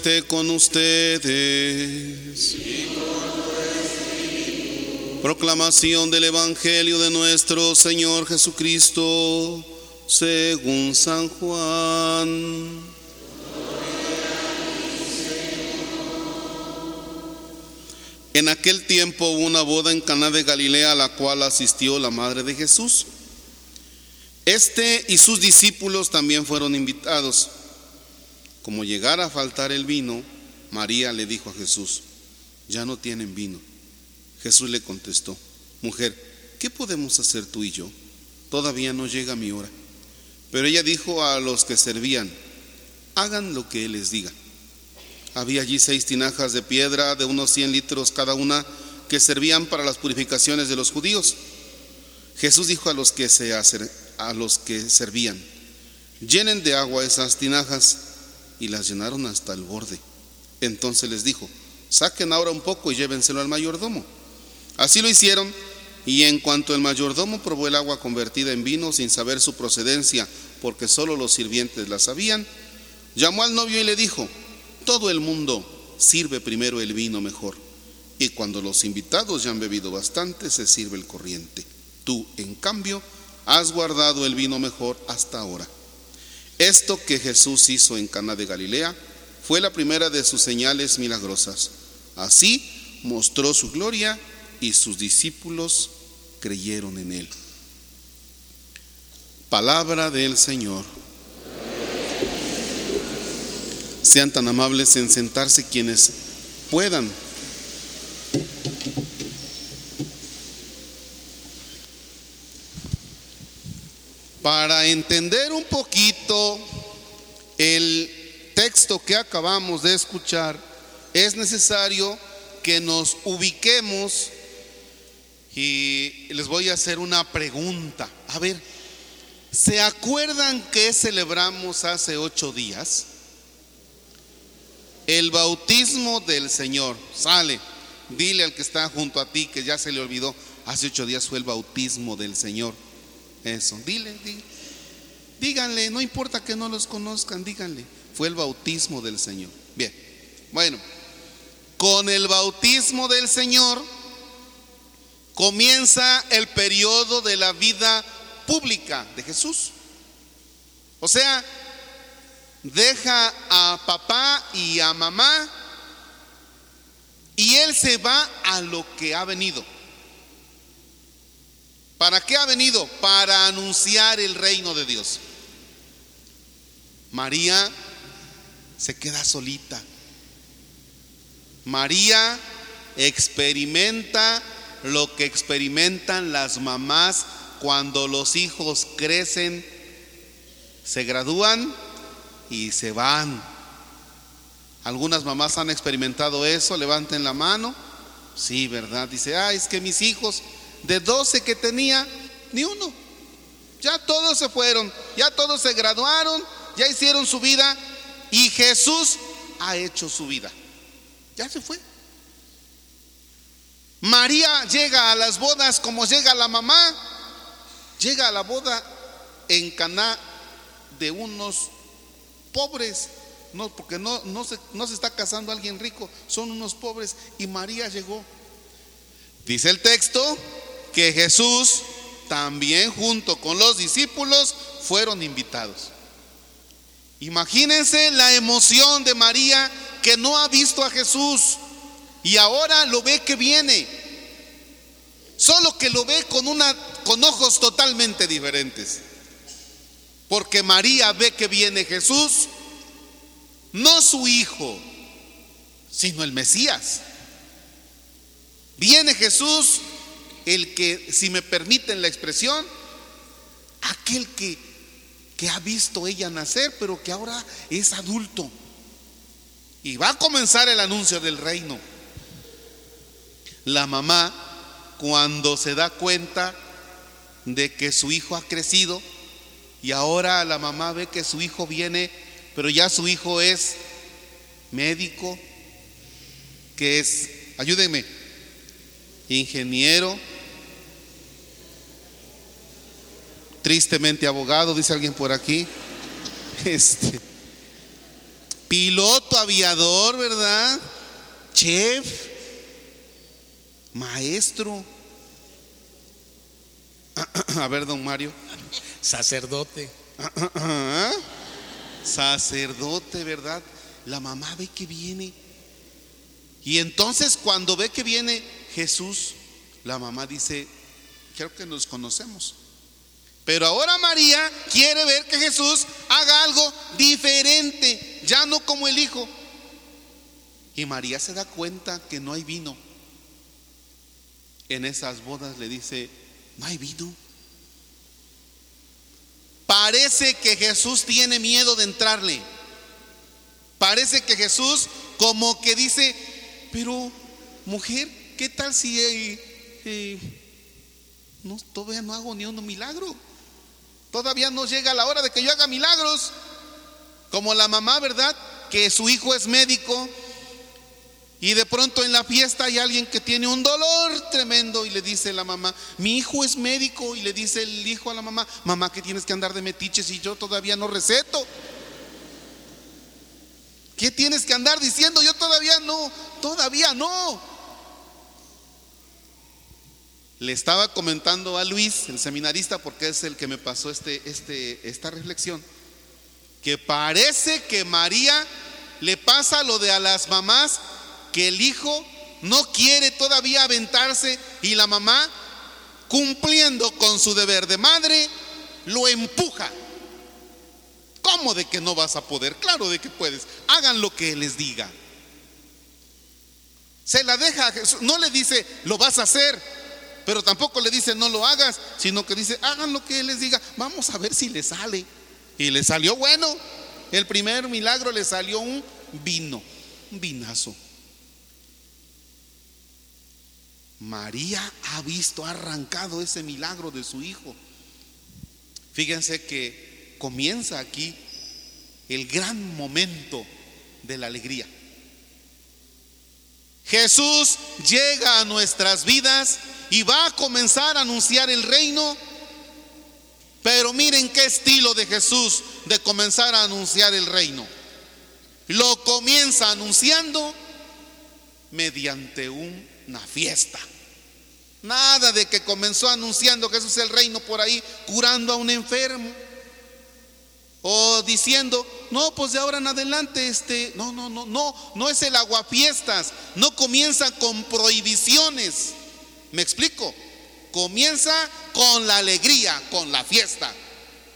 Esté con ustedes. Proclamación del Evangelio de nuestro Señor Jesucristo según San Juan. En aquel tiempo hubo una boda en Caná de Galilea a la cual asistió la madre de Jesús. Este y sus discípulos también fueron invitados. Como llegara a faltar el vino, María le dijo a Jesús, ya no tienen vino. Jesús le contestó, mujer, ¿qué podemos hacer tú y yo? Todavía no llega mi hora. Pero ella dijo a los que servían, hagan lo que Él les diga. Había allí seis tinajas de piedra de unos 100 litros cada una que servían para las purificaciones de los judíos. Jesús dijo a los que, se a los que servían, llenen de agua esas tinajas y las llenaron hasta el borde. Entonces les dijo, saquen ahora un poco y llévenselo al mayordomo. Así lo hicieron y en cuanto el mayordomo probó el agua convertida en vino sin saber su procedencia, porque solo los sirvientes la sabían, llamó al novio y le dijo, todo el mundo sirve primero el vino mejor, y cuando los invitados ya han bebido bastante, se sirve el corriente. Tú, en cambio, has guardado el vino mejor hasta ahora. Esto que Jesús hizo en Cana de Galilea fue la primera de sus señales milagrosas. Así mostró su gloria y sus discípulos creyeron en él. Palabra del Señor. Sean tan amables en sentarse quienes puedan. Para entender un poquito el texto que acabamos de escuchar, es necesario que nos ubiquemos y les voy a hacer una pregunta. A ver, ¿se acuerdan que celebramos hace ocho días? El bautismo del Señor. Sale, dile al que está junto a ti que ya se le olvidó. Hace ocho días fue el bautismo del Señor. Eso, dile. Díganle, no importa que no los conozcan, díganle. Fue el bautismo del Señor. Bien, bueno, con el bautismo del Señor comienza el periodo de la vida pública de Jesús. O sea, deja a papá y a mamá y él se va a lo que ha venido. ¿Para qué ha venido? Para anunciar el reino de Dios. María se queda solita. María experimenta lo que experimentan las mamás cuando los hijos crecen, se gradúan y se van. Algunas mamás han experimentado eso, levanten la mano. Sí, ¿verdad? Dice, ah, es que mis hijos, de 12 que tenía, ni uno. Ya todos se fueron, ya todos se graduaron, ya hicieron su vida y Jesús ha hecho su vida. Ya se fue. María llega a las bodas como llega la mamá. Llega a la boda en Caná de unos pobres, no, porque no, no, se, no se está casando alguien rico, son unos pobres y María llegó. Dice el texto que Jesús también junto con los discípulos fueron invitados. Imagínense la emoción de María que no ha visto a Jesús y ahora lo ve que viene. Solo que lo ve con una con ojos totalmente diferentes. Porque María ve que viene Jesús, no su hijo, sino el Mesías. Viene Jesús, el que, si me permiten la expresión, aquel que, que ha visto ella nacer, pero que ahora es adulto. Y va a comenzar el anuncio del reino. La mamá, cuando se da cuenta de que su hijo ha crecido y ahora la mamá ve que su hijo viene, pero ya su hijo es médico, que es, ayúdenme, ingeniero, tristemente abogado, dice alguien por aquí. Este, piloto aviador, ¿verdad? Chef, maestro. A ver, don Mario. Sacerdote. Sacerdote, ¿verdad? La mamá ve que viene. Y entonces cuando ve que viene Jesús, la mamá dice, creo que nos conocemos. Pero ahora María quiere ver que Jesús haga algo diferente, ya no como el hijo. Y María se da cuenta que no hay vino. En esas bodas le dice, no hay vino. Parece que Jesús tiene miedo de entrarle. Parece que Jesús como que dice, pero mujer, ¿qué tal si eh, eh, no, todavía no hago ni un milagro? Todavía no llega la hora de que yo haga milagros. Como la mamá, ¿verdad? Que su hijo es médico y de pronto en la fiesta hay alguien que tiene un dolor tremendo y le dice la mamá, mi hijo es médico y le dice el hijo a la mamá, mamá que tienes que andar de metiches y yo todavía no receto. ¿Qué tienes que andar diciendo? Yo todavía no, todavía no. Le estaba comentando a Luis, el seminarista, porque es el que me pasó este, este, esta reflexión, que parece que María le pasa lo de a las mamás que el hijo no quiere todavía aventarse y la mamá, cumpliendo con su deber de madre, lo empuja. ¿Cómo de que no vas a poder? Claro de que puedes. Hagan lo que les diga. Se la deja, no le dice, lo vas a hacer, pero tampoco le dice, no lo hagas, sino que dice, hagan lo que él les diga, vamos a ver si le sale. Y le salió bueno. El primer milagro le salió un vino, un vinazo. María ha visto, ha arrancado ese milagro de su hijo. Fíjense que comienza aquí el gran momento de la alegría. Jesús llega a nuestras vidas y va a comenzar a anunciar el reino. Pero miren qué estilo de Jesús de comenzar a anunciar el reino. Lo comienza anunciando mediante una fiesta. Nada de que comenzó anunciando es el reino por ahí, curando a un enfermo. O diciendo, no, pues de ahora en adelante, este, no, no, no, no, no es el aguafiestas, no comienza con prohibiciones. ¿Me explico? Comienza con la alegría, con la fiesta.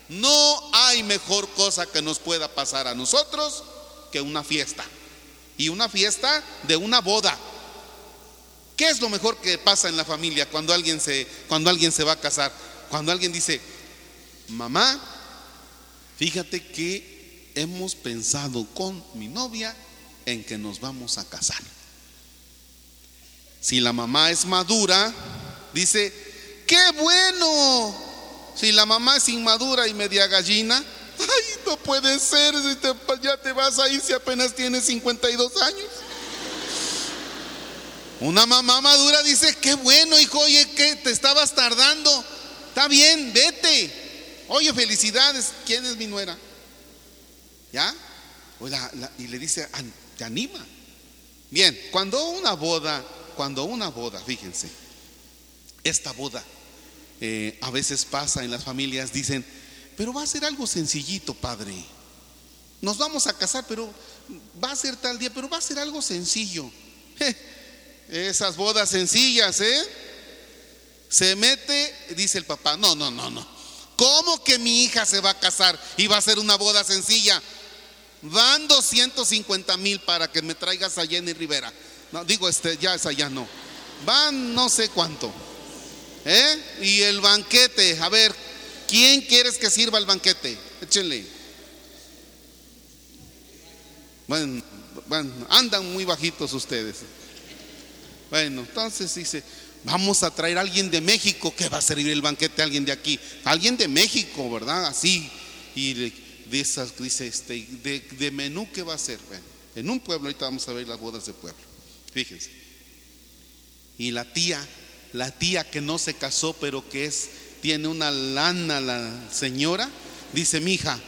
No hay mejor cosa que nos pueda pasar a nosotros que una fiesta. Y una fiesta de una boda. ¿Qué es lo mejor que pasa en la familia cuando alguien se, cuando alguien se va a casar? Cuando alguien dice, mamá, fíjate que hemos pensado con mi novia en que nos vamos a casar. Si la mamá es madura, dice, qué bueno. Si la mamá es inmadura y media gallina, ay, no puede ser, ya te vas a ir si apenas tienes 52 años. Una mamá madura dice, qué bueno, hijo, oye, que te estabas tardando. Está bien, vete. Oye, felicidades. ¿Quién es mi nuera? ¿Ya? y le dice, te anima. Bien, cuando una boda, cuando una boda, fíjense, esta boda eh, a veces pasa en las familias, dicen, pero va a ser algo sencillito, padre. Nos vamos a casar, pero va a ser tal día, pero va a ser algo sencillo. Esas bodas sencillas, ¿eh? Se mete, dice el papá, no, no, no, no. ¿Cómo que mi hija se va a casar y va a ser una boda sencilla? Van 250 mil para que me traigas a Jenny Rivera. No, digo, este, ya es allá, no. Van no sé cuánto. ¿Eh? Y el banquete, a ver, ¿quién quieres que sirva el banquete? Échenle. Bueno, bueno, andan muy bajitos ustedes. Bueno, entonces dice, vamos a traer a alguien de México que va a servir el banquete alguien de aquí. Alguien de México, ¿verdad? Así. Y de, esas, dice, este, de, menú, ¿qué va a ser? Bueno, en un pueblo, ahorita vamos a ver las bodas de pueblo. Fíjense. Y la tía, la tía que no se casó, pero que es, tiene una lana la señora, dice, mi hija,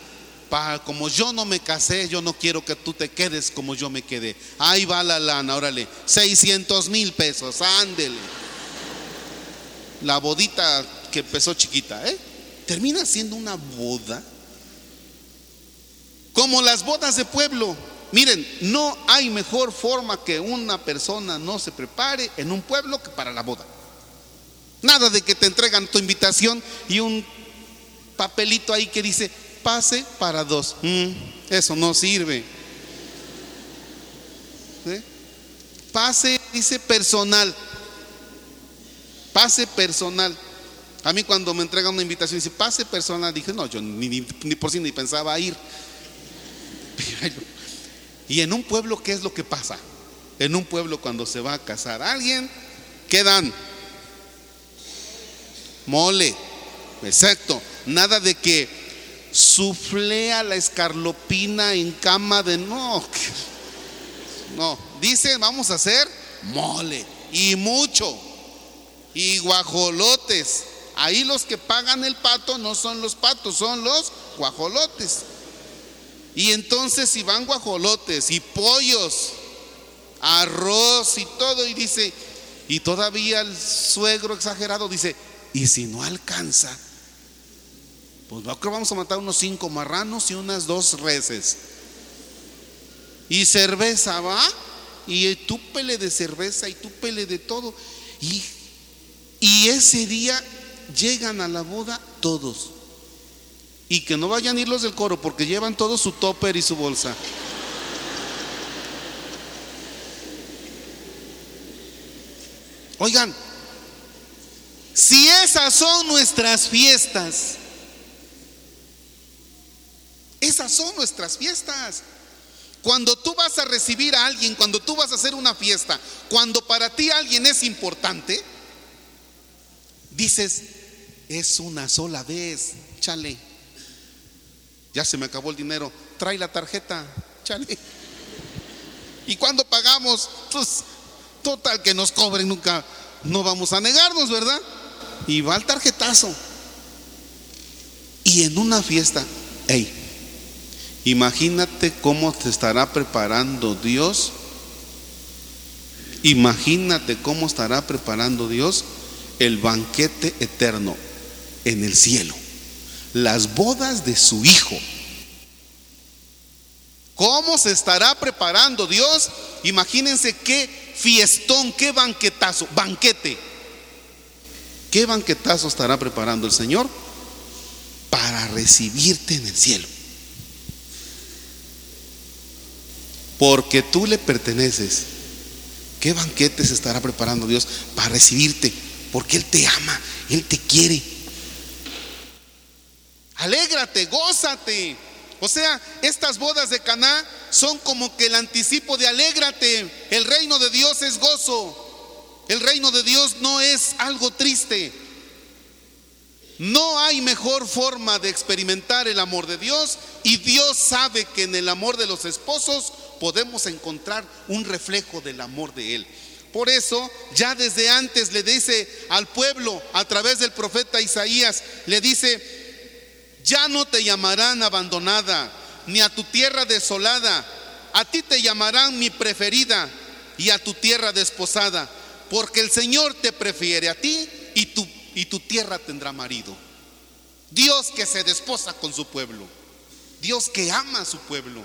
Pa, como yo no me casé, yo no quiero que tú te quedes como yo me quedé. Ahí va la lana, órale, 600 mil pesos, ándele. La bodita que empezó chiquita, ¿eh? Termina siendo una boda. Como las bodas de pueblo. Miren, no hay mejor forma que una persona no se prepare en un pueblo que para la boda. Nada de que te entregan tu invitación y un papelito ahí que dice, pase para dos. Mm, eso no sirve. Pase, dice personal. Pase personal. A mí cuando me entregan una invitación dice, pase personal, dije, no, yo ni, por sí ni pensaba ir. Y en un pueblo, ¿qué es lo que pasa? En un pueblo cuando se va a casar alguien, ¿qué dan? Mole, exacto. Nada de que suflea la escarlopina en cama de no. No, dice, vamos a hacer mole y mucho. Y guajolotes. Ahí los que pagan el pato no son los patos, son los guajolotes. Y entonces si van guajolotes y pollos, arroz y todo, y dice, y todavía el suegro exagerado dice, y si no alcanza, pues vamos a matar unos cinco marranos y unas dos reses. Y cerveza va, y tú pele de cerveza y tú pele de todo. Y, y ese día llegan a la boda todos. Y que no vayan a ir los del coro porque llevan todo su topper y su bolsa. Oigan, si esas son nuestras fiestas, esas son nuestras fiestas. Cuando tú vas a recibir a alguien, cuando tú vas a hacer una fiesta, cuando para ti alguien es importante, dices, es una sola vez, chale. Ya se me acabó el dinero. Trae la tarjeta. Chale. ¿Y cuando pagamos? Pues total que nos cobren nunca. No vamos a negarnos, ¿verdad? Y va el tarjetazo. Y en una fiesta, hey, imagínate cómo te estará preparando Dios. Imagínate cómo estará preparando Dios el banquete eterno en el cielo las bodas de su hijo. ¿Cómo se estará preparando Dios? Imagínense qué fiestón, qué banquetazo, banquete. ¿Qué banquetazo estará preparando el Señor para recibirte en el cielo? Porque tú le perteneces. ¿Qué banquete se estará preparando Dios para recibirte? Porque Él te ama, Él te quiere. Alégrate, gózate. O sea, estas bodas de Caná son como que el anticipo de alégrate. El reino de Dios es gozo. El reino de Dios no es algo triste. No hay mejor forma de experimentar el amor de Dios y Dios sabe que en el amor de los esposos podemos encontrar un reflejo del amor de Él. Por eso, ya desde antes le dice al pueblo a través del profeta Isaías, le dice, ya no te llamarán abandonada, ni a tu tierra desolada. A ti te llamarán mi preferida y a tu tierra desposada, porque el Señor te prefiere a ti y tu, y tu tierra tendrá marido. Dios que se desposa con su pueblo. Dios que ama a su pueblo.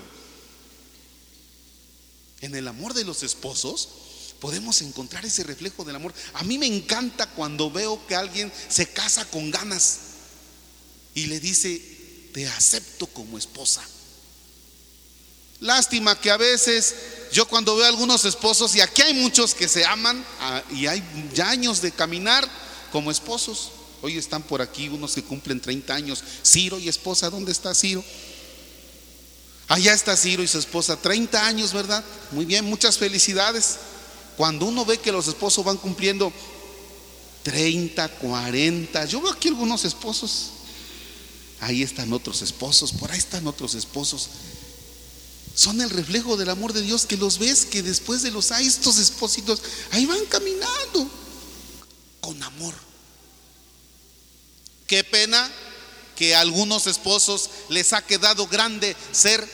En el amor de los esposos podemos encontrar ese reflejo del amor. A mí me encanta cuando veo que alguien se casa con ganas y le dice, te acepto como esposa. Lástima que a veces yo cuando veo a algunos esposos, y aquí hay muchos que se aman ah, y hay ya años de caminar como esposos. Hoy están por aquí unos que cumplen 30 años. Ciro y esposa, ¿dónde está Ciro? Allá está Ciro y su esposa, 30 años, ¿verdad? Muy bien, muchas felicidades. Cuando uno ve que los esposos van cumpliendo 30, 40, yo veo aquí algunos esposos ahí están otros esposos, por ahí están otros esposos. Son el reflejo del amor de Dios que los ves que después de los hay estos espositos, ahí van caminando con amor. Qué pena que a algunos esposos les ha quedado grande ser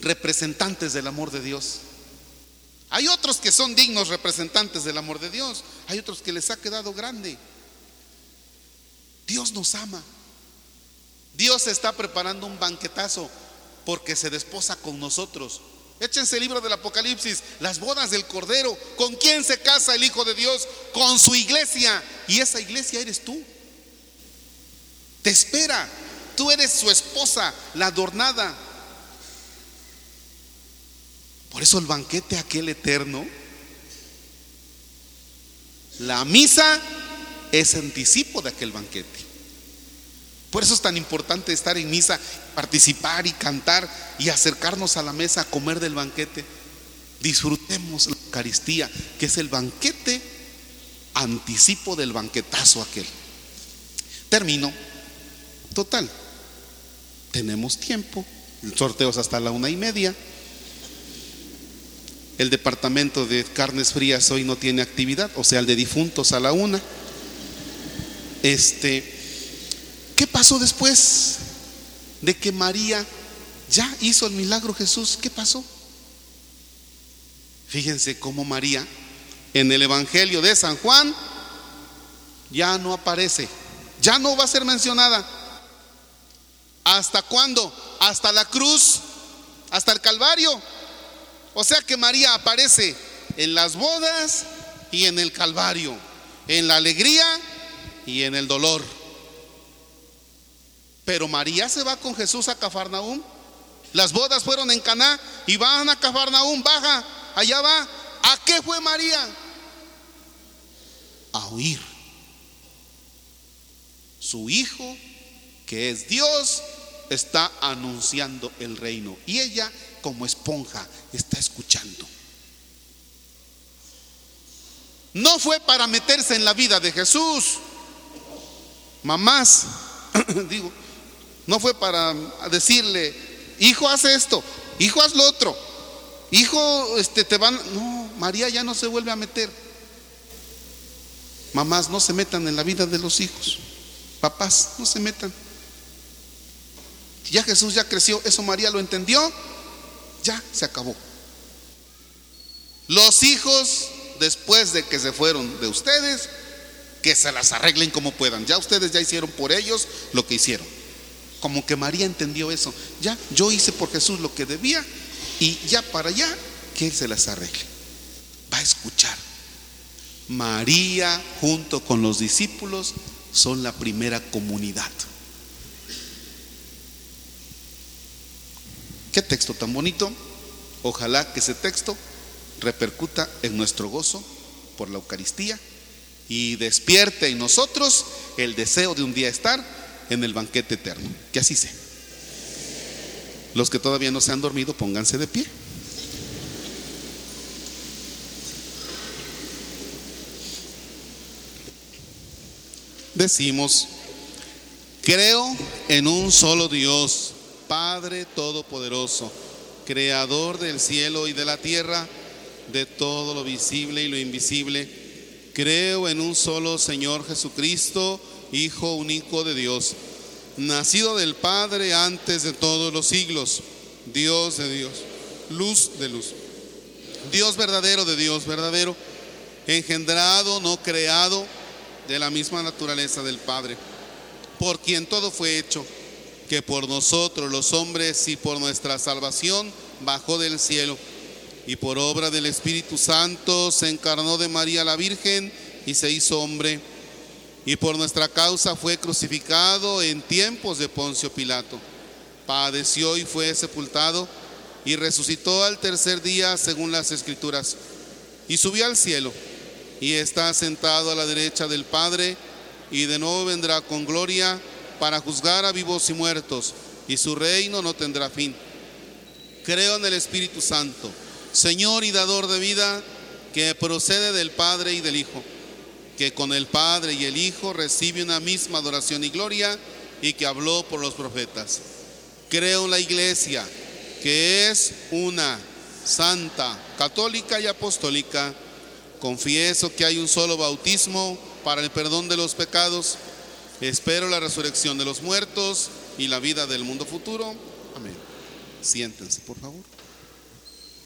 representantes del amor de Dios. Hay otros que son dignos representantes del amor de Dios. Hay otros que les ha quedado grande. Dios nos ama. Dios está preparando un banquetazo porque se desposa con nosotros. Échense el libro del Apocalipsis, las bodas del Cordero. ¿Con quién se casa el Hijo de Dios? Con su iglesia. Y esa iglesia eres tú. Te espera. Tú eres su esposa, la adornada. Por eso el banquete aquel eterno, la misa es anticipo de aquel banquete. Por eso es tan importante estar en misa, participar y cantar y acercarnos a la mesa a comer del banquete. Disfrutemos la Eucaristía, que es el banquete anticipo del banquetazo aquel. Termino. Total. Tenemos tiempo. Sorteos hasta la una y media. El departamento de carnes frías hoy no tiene actividad, o sea, el de difuntos a la una. Este, ¿qué pasó después de que María ya hizo el milagro Jesús? ¿Qué pasó? Fíjense cómo María en el Evangelio de San Juan ya no aparece, ya no va a ser mencionada. ¿Hasta cuándo? Hasta la cruz, hasta el Calvario. O sea que María aparece en las bodas y en el Calvario, en la alegría y en el dolor. Pero María se va con Jesús a Cafarnaúm. Las bodas fueron en Caná y van a Cafarnaúm, baja, allá va. ¿A qué fue María? A oír. Su hijo, que es Dios, está anunciando el reino. Y ella como esponja, está escuchando. No fue para meterse en la vida de Jesús. Mamás, digo, no fue para decirle, hijo, haz esto, hijo, haz lo otro, hijo, este, te van. No, María ya no se vuelve a meter. Mamás, no se metan en la vida de los hijos. Papás, no se metan. Ya Jesús ya creció, eso María lo entendió ya se acabó. Los hijos, después de que se fueron de ustedes, que se las arreglen como puedan. Ya ustedes ya hicieron por ellos lo que hicieron. Como que María entendió eso. Ya, yo hice por Jesús lo que debía y ya para allá, que Él se las arregle. Va a escuchar. María junto con los discípulos son la primera comunidad. Qué texto tan bonito. Ojalá que ese texto repercuta en nuestro gozo por la Eucaristía y despierte en nosotros el deseo de un día estar en el banquete eterno. Que así sea. Los que todavía no se han dormido, pónganse de pie. Decimos, creo en un solo Dios Padre Todopoderoso, Creador del cielo y de la tierra, de todo lo visible y lo invisible. Creo en un solo Señor Jesucristo, Hijo único de Dios, nacido del Padre antes de todos los siglos, Dios de Dios, luz de luz, Dios verdadero de Dios verdadero, engendrado, no creado, de la misma naturaleza del Padre, por quien todo fue hecho que por nosotros los hombres y por nuestra salvación bajó del cielo y por obra del Espíritu Santo se encarnó de María la Virgen y se hizo hombre y por nuestra causa fue crucificado en tiempos de Poncio Pilato. Padeció y fue sepultado y resucitó al tercer día según las escrituras y subió al cielo y está sentado a la derecha del Padre y de nuevo vendrá con gloria para juzgar a vivos y muertos, y su reino no tendrá fin. Creo en el Espíritu Santo, Señor y dador de vida, que procede del Padre y del Hijo, que con el Padre y el Hijo recibe una misma adoración y gloria, y que habló por los profetas. Creo en la iglesia, que es una santa, católica y apostólica. Confieso que hay un solo bautismo para el perdón de los pecados Espero la resurrección de los muertos y la vida del mundo futuro. Amén. Siéntense, por favor.